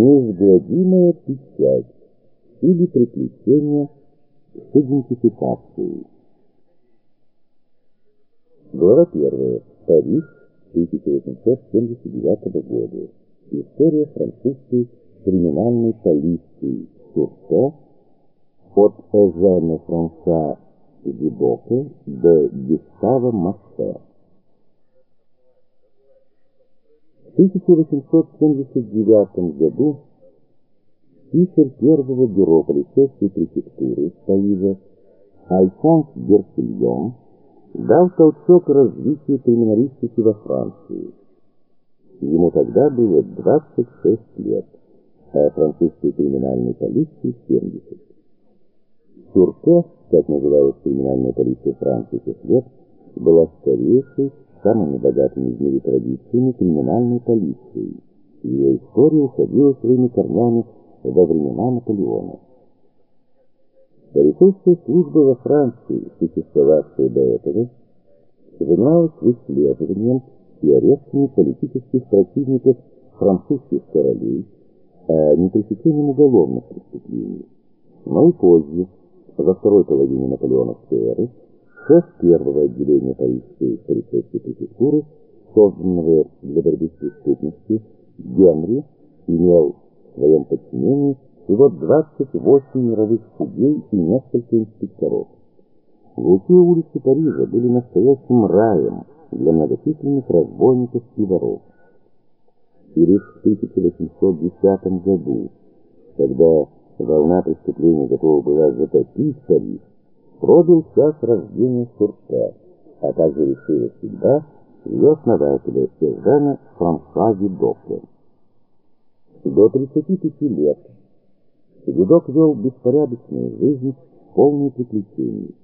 неизгладимая печать или приключение с идентификацией. Глава первая. Париж, 1879 года. История французской криминальной полиции Сурте от Эжена Франца Видока до Гюстава Массе. В 1879 году писарь первого бюро полицейской префектуры Парижа Альфонс Герсильон дал толчок развитию криминалистики во Франции. Ему тогда было 26 лет, а французской криминальной полиции 70. Сурте, как называлась криминальная полиция Франции тех лет, была старейшей, самыми богатыми в мире традициями криминальной полицией. Ее история уходила своими корнями во времена Наполеона. Полицейская служба во Франции, существовавшая до этого, занималась выслеживанием и арестами политических противников французских королей, а не пресечением уголовных преступлений. Но и позже, во второй половине наполеоновской эры, шеф первого отделения парижской полицейской префектуры, созданного для борьбы с преступностью, Генри, имел в своем подчинении всего 28 мировых судей и несколько инспекторов. Глухие улицы Парижа были настоящим раем для многочисленных разбойников и воров. И лишь в 1810 году, когда волна преступлений готова была затопить Париж, пробил час рождения Сурта, а также решила судьба ее основателя Эжена Франсуа Видока. До 35 лет Видок вел беспорядочную жизнь, полную приключений.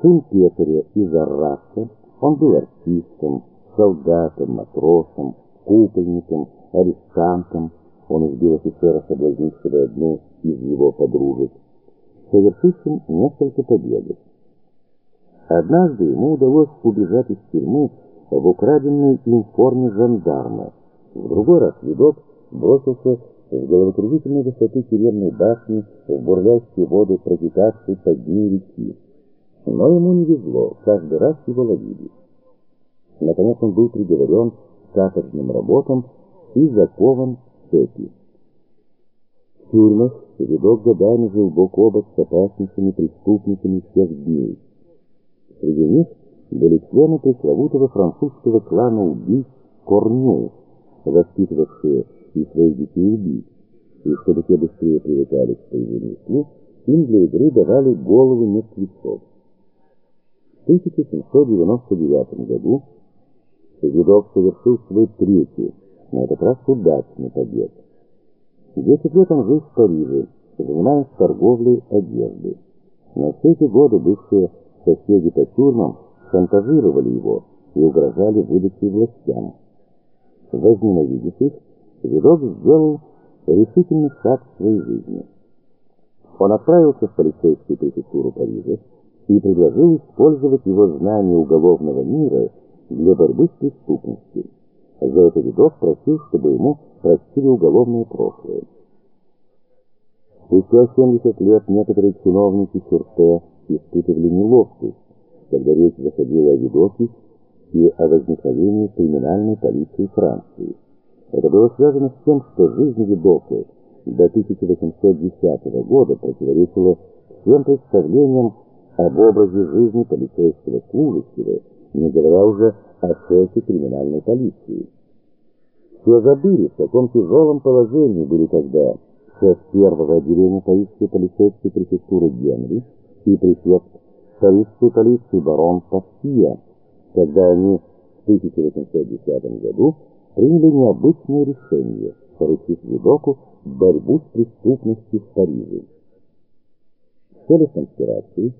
Сын Петаря из Аррака, он был артистом, солдатом, матросом, кукольником, арестантом. Он избил офицера, соблазнившего одну из его подружек, совершившим несколько побегов. Однажды ему удалось убежать из тюрьмы в украденной им форме жандарма. В другой раз видок бросился с головокружительной высоты тюремной башни в бурлящие воды протекавшей под дни реки. Но ему не везло, каждый раз его ловили. Наконец он был приговорен к каторжным работам и закован в цепи. В тюрьмах видок годами жил бок о бок с опаснейшими преступниками всех дней. Среди них были члены пресловутого французского клана убийц Корню, воспитывавшие и своих детей убийц, и чтобы те быстрее привыкали к своему ремеслу, им для игры давали головы мертвецов. В 1799 году Видок совершил свой третий, на этот раз удачный побег. Десять лет он жил в Париже, занимаясь торговлей одежды. Но все эти годы бывшие соседи по тюрьмам шантажировали его и угрожали выдачей властям. Возненавидев их, Видок сделал решительный шаг в своей жизни. Он отправился в полицейскую префектуру Парижа и предложил использовать его знания уголовного мира для борьбы с преступностью. За это Видок просил, чтобы ему простили уголовное прошлое. Спустя 70 лет некоторые чиновники Сурте испытывали неловкость, когда речь заходила о Видоке и о возникновении криминальной полиции Франции. Это было связано с тем, что жизнь Видока до 1810 года противоречила всем представлениям об образе жизни полицейского служащего, не говоря уже о шефе криминальной полиции. Все забыли, в каком тяжелом положении были тогда шеф первого отделения парижской полицейской префектуры Генри и префект парижской полиции барон Пассия, когда они в 1810 году приняли необычное решение, поручив Видоку борьбу с преступностью в Париже. В целях конспирации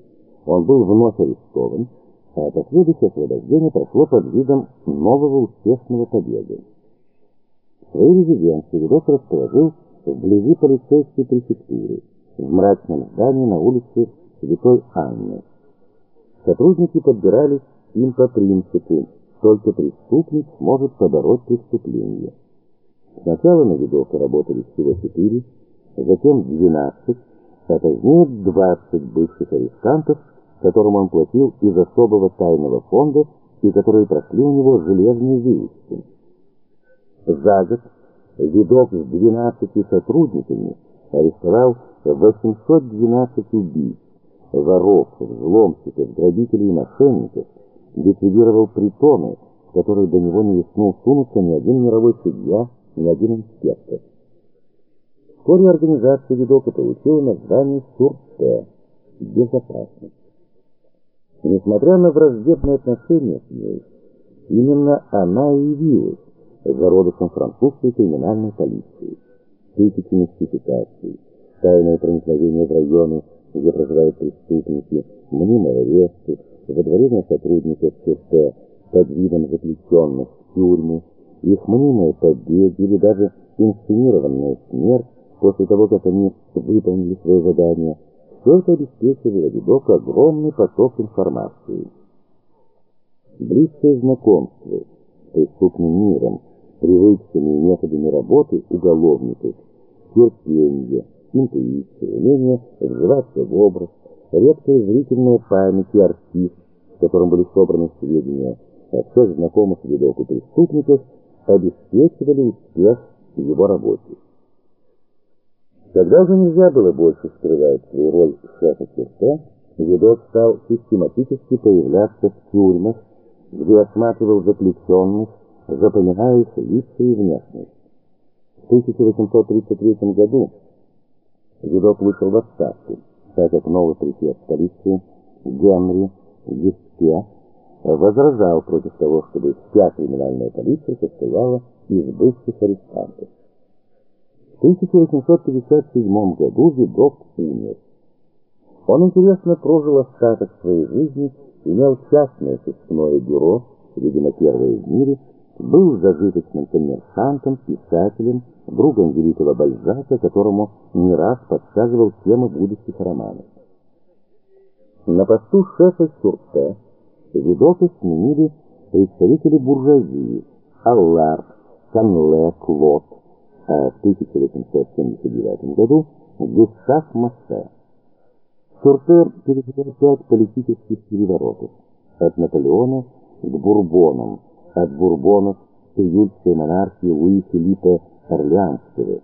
он был вновь арестован, а последующее освобождение прошло под видом нового успешного побега. Свою резиденцию Видок расположил вблизи полицейской префектуры, в мрачном здании на улице Святой Анны. Сотрудники подбирались им по принципу только преступник сможет побороть преступление. Сначала на видовке работали всего 4, затем 12, а позднее 20 бывших арестантов, которым он платил из особого тайного фонда и которые прошли у него железные выучки. За год видок с 12 сотрудниками арестовал 812 убийц, воров, взломщиков, грабителей и мошенников, ликвидировал притоны, в которые до него не рискнул сунуться ни один мировой судья, ни один инспектор. Вскоре организация видока получила название СУРТ – «Безопасность». Несмотря на враждебные отношения с ней, именно она и явилась зародышем французской криминальной полиции. Тысячи мистификаций, тайное проникновение в районы, где проживают преступники, мнимые аресты, выдворение сотрудников СУРТ под видом заключенных в тюрьмы, их мнимые побеги или даже инсценированная смерть после того, как они выполнили свои задания, все это обеспечивало видок огромный поток информации. Близкое знакомство с преступным миром, привычками и методами работы уголовников, терпение, интуиция, умение вживаться в образ, редкая зрительная память и архив, в котором были собраны сведения о всех знакомых видоку преступников, обеспечивали успех в его работе. Когда уже нельзя было больше скрывать свою роль шефа черта, видок стал систематически появляться в тюрьмах, где осматривал заключенных, запоминая их лица и внешность. В 1833 году Видок вышел в отставку, так как новый префект полиции Генри Геске возражал против того, чтобы вся криминальная полиция состояла из бывших арестантов. В 1857 году Видок умер. Он интересно прожил остаток своей жизни, имел частное сыскное бюро, видимо, первое в мире, был зажиточным коммерсантом, писателем, другом великого Бальзака, которому не раз подсказывал темы будущих романов. На посту шефа Сюрте Видока сменили представители буржуазии Аллар, Канле, Клод, а в 1879 году Густав Массе. Сюрте пережил пять политических переворотов от Наполеона к Бурбонам, от Бурбонов к июльской монархии Луи Филиппа Орлеанского,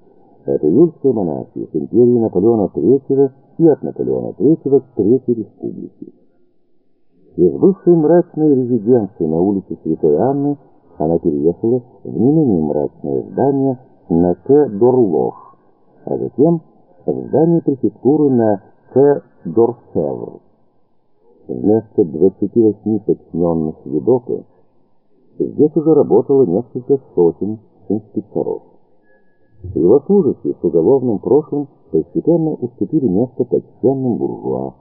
от июльской монархии к империи Наполеона III и от Наполеона III к Третьей Республике. Из бывшей мрачной резиденции на улице Святой Анны она переехала в не менее мрачное здание на К-Дорлох, а затем в здание префектуры на К-Дорфевр. Вместо 28 подчиненных Видока Здесь уже работало несколько сотен инспекторов. Его служащие с уголовным прошлым постепенно уступили место почтенным буржуа.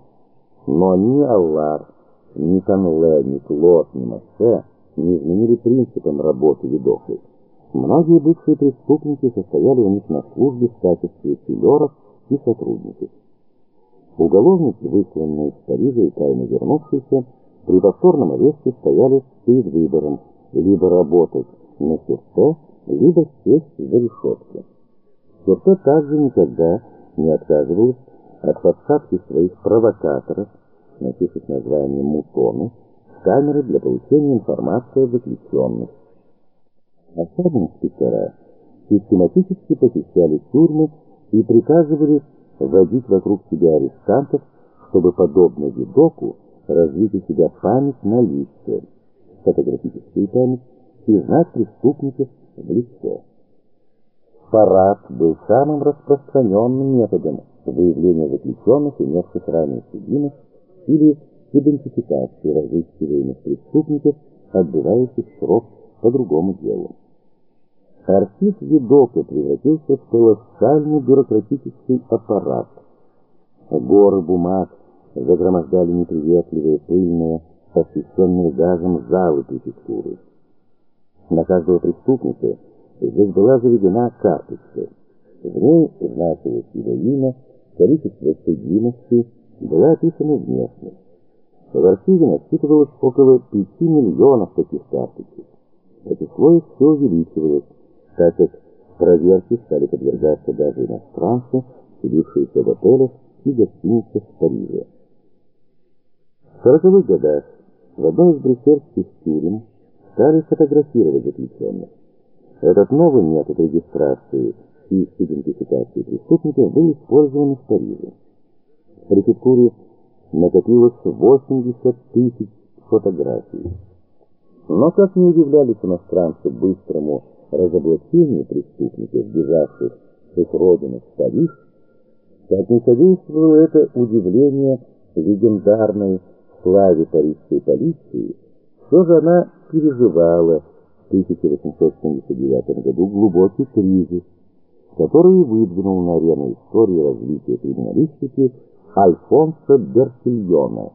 Но ни Аллар, ни Канле, ни Клод, ни Массе не изменили принципам работы видохов. Многие бывшие преступники состояли у них на службе в качестве филеров и сотрудников. Уголовники, высланные из Парижа и тайно вернувшиеся, при повторном аресте стояли перед выбором – либо работать на Кюрте, либо сесть за решетку. Кюрте также никогда не отказывалась от подсадки своих провокаторов, носивших название «мутоны», камеры для получения информации о заключенных. Особые инспектора систематически посещали тюрьмы и приказывали вводить вокруг себя арестантов, чтобы, подобно видоку, развить у себя память на лице фотографическую память и знать преступников в лицо. Парад был самым распространенным методом выявления заключенных, имевших ранее судимость, или идентификации разыскиваемых преступников, отбывающих срок по другому делу. Архив Видока превратился в колоссальный бюрократический аппарат. Горы бумаг загромождали неприветливые, пыльные, освещенные газом залы префектуры. На каждого преступника здесь была заведена карточка. В ней значилось его имя, количество судимости, была описана внешность. В архиве насчитывалось около 5 миллионов таких карточек. Это число все увеличивалось, так как Проверки стали подвергаться даже иностранцы, селившиеся в отелях и гостиницах Париже. В 40-х годах в одной из брюссельских тюрем стали фотографировать заключенных. Этот новый метод регистрации и идентификации преступников был использован в Париже. В префектуре накопилось 80 тысяч фотографий. Но как не удивлялись иностранцы быстрому разоблачению преступников, бежавших с их родины в Париж, как не содействовало это удивление легендарной славе парижской полиции, все же она переживала в 1879 году глубокий кризис, который выдвинул на арену истории развития криминалистики Альфонсо Берсильона,